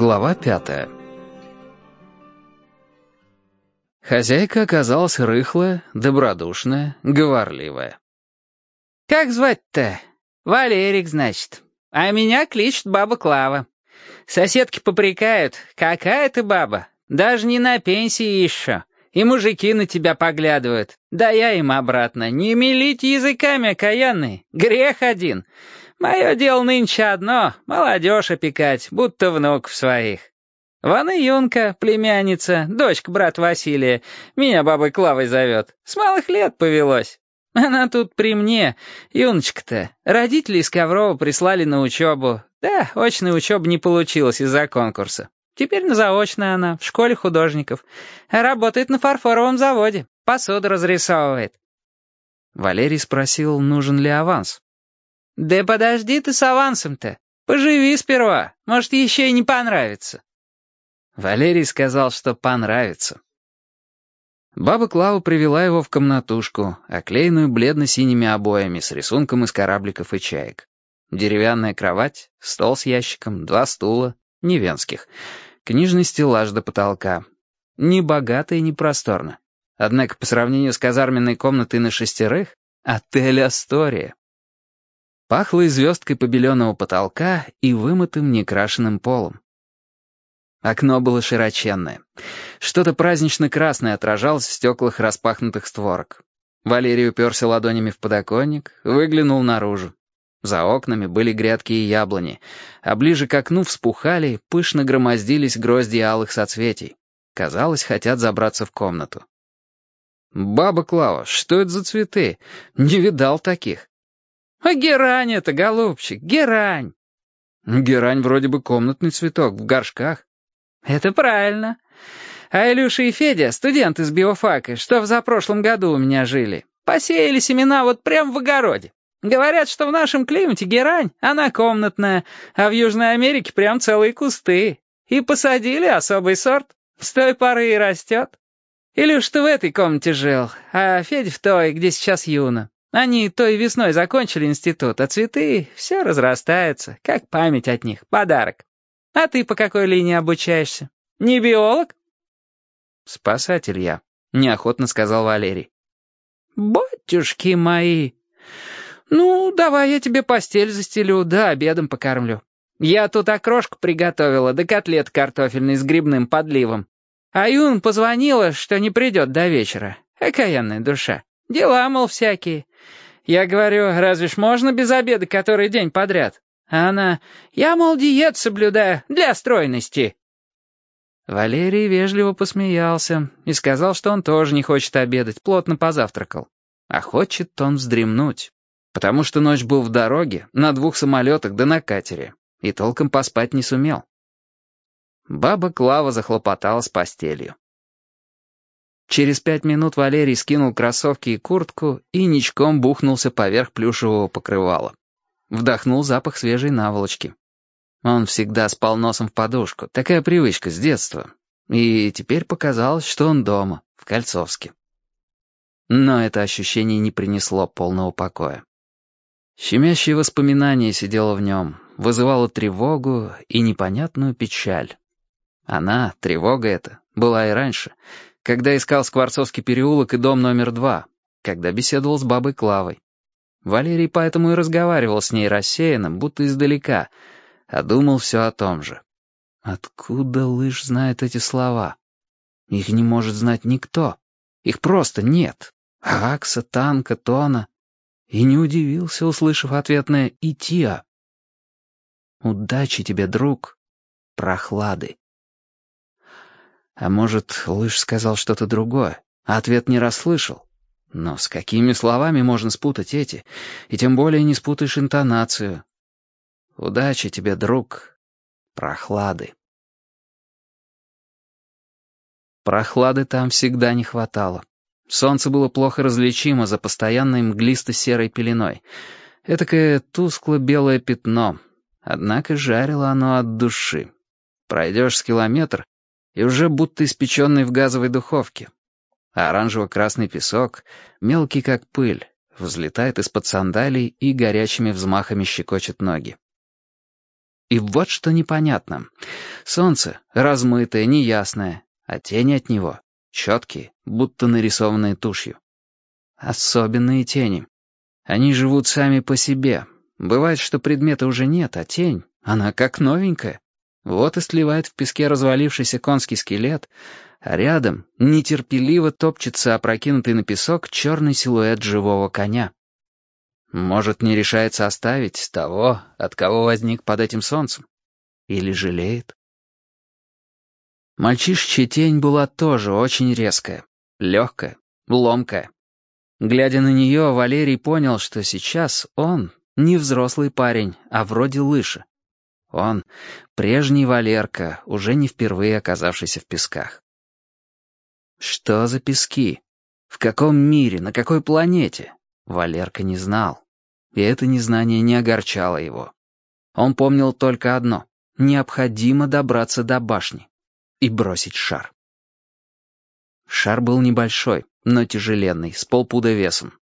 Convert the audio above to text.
Глава пятая. Хозяйка оказалась рыхлая, добродушная, говорливая. «Как звать-то? Валерик, значит. А меня кличет баба Клава. Соседки попрекают, какая ты баба, даже не на пенсии еще. И мужики на тебя поглядывают. Да я им обратно. Не мелите языками, окаянные. Грех один. Мое дело нынче одно — молодежь опекать, будто внуков своих. Вон и Юнка, племянница, дочка брата Василия, меня бабой Клавой зовет. С малых лет повелось. Она тут при мне, Юночка-то. Родители из Коврова прислали на учебу. Да, очная учеба не получилась из-за конкурса. Теперь на заочной она, в школе художников. Работает на фарфоровом заводе, посуду разрисовывает. Валерий спросил, нужен ли аванс. «Да подожди ты с авансом-то. Поживи сперва, может, еще и не понравится». Валерий сказал, что понравится. Баба Клава привела его в комнатушку, оклеенную бледно-синими обоями с рисунком из корабликов и чаек. Деревянная кровать, стол с ящиком, два стула, не венских, книжный стеллаж до потолка. Не богато и не просторно. Однако по сравнению с казарменной комнатой на шестерых — отель «Астория». Пахло и звездкой побеленного потолка и вымытым некрашенным полом. Окно было широченное. Что-то празднично-красное отражалось в стеклах распахнутых створок. Валерий уперся ладонями в подоконник, выглянул наружу. За окнами были грядки и яблони, а ближе к окну вспухали, пышно громоздились грозди алых соцветий. Казалось, хотят забраться в комнату. «Баба Клава, что это за цветы? Не видал таких». «А герань это, голубчик, герань!» «Герань вроде бы комнатный цветок, в горшках». «Это правильно. А Илюша и Федя, студенты с биофака, что в запрошлом году у меня жили, посеяли семена вот прямо в огороде. Говорят, что в нашем климате герань, она комнатная, а в Южной Америке прям целые кусты. И посадили особый сорт. С той поры и растет. Илюш, ты в этой комнате жил, а Федя в той, где сейчас Юна. Они той весной закончили институт, а цветы все разрастаются, как память от них, подарок. А ты по какой линии обучаешься? Не биолог? Спасатель я, неохотно сказал Валерий. Батюшки мои! Ну, давай я тебе постель застелю, да обедом покормлю. Я тут окрошку приготовила, да котлет картофельный с грибным подливом. А Юн позвонила, что не придет до вечера. Окаянная душа. Дела, мол, всякие. Я говорю, разве ж можно без обеда который день подряд? А она, я, мол, диет соблюдаю для стройности. Валерий вежливо посмеялся и сказал, что он тоже не хочет обедать, плотно позавтракал. А хочет он вздремнуть, потому что ночь был в дороге, на двух самолетах да на катере, и толком поспать не сумел. Баба Клава захлопотала с постелью. Через пять минут Валерий скинул кроссовки и куртку и ничком бухнулся поверх плюшевого покрывала. Вдохнул запах свежей наволочки. Он всегда спал носом в подушку, такая привычка с детства. И теперь показалось, что он дома, в Кольцовске. Но это ощущение не принесло полного покоя. Щемящее воспоминание сидело в нем, вызывало тревогу и непонятную печаль. Она, тревога эта, была и раньше — когда искал Скворцовский переулок и дом номер два, когда беседовал с бабой Клавой. Валерий поэтому и разговаривал с ней рассеянно, будто издалека, а думал все о том же. Откуда Лыж знает эти слова? Их не может знать никто. Их просто нет. Акса, Танка, Тона. И не удивился, услышав ответное «Итиа». «Удачи тебе, друг, прохлады». А может, Лыж сказал что-то другое, а ответ не расслышал? Но с какими словами можно спутать эти? И тем более не спутаешь интонацию. Удачи тебе, друг. Прохлады. Прохлады там всегда не хватало. Солнце было плохо различимо за постоянной мглисто-серой пеленой. Этакое тускло-белое пятно. Однако жарило оно от души. Пройдешь с километр, и уже будто испеченный в газовой духовке. А оранжево-красный песок, мелкий как пыль, взлетает из-под сандалий и горячими взмахами щекочет ноги. И вот что непонятно. Солнце размытое, неясное, а тени от него четкие, будто нарисованные тушью. Особенные тени. Они живут сами по себе. Бывает, что предмета уже нет, а тень, она как новенькая. Вот и сливает в песке развалившийся конский скелет, а рядом нетерпеливо топчется опрокинутый на песок черный силуэт живого коня. Может, не решается оставить того, от кого возник под этим солнцем? Или жалеет? Мальчишечья тень была тоже очень резкая, легкая, ломкая. Глядя на нее, Валерий понял, что сейчас он не взрослый парень, а вроде лыжа. Он — прежний Валерка, уже не впервые оказавшийся в песках. Что за пески? В каком мире, на какой планете? Валерка не знал. И это незнание не огорчало его. Он помнил только одно — необходимо добраться до башни и бросить шар. Шар был небольшой, но тяжеленный, с полпуда весом.